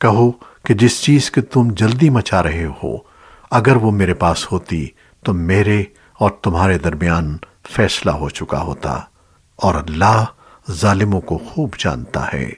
کہو کہ جس چیز کی تم جلدی مچا رہے ہو، اگر وہ میرے پاس ہوتی تو میرے اور تمہارے درمیان فیصلہ ہو چکا ہوتا اور اللہ ظالموں کو خوب جانتا ہے۔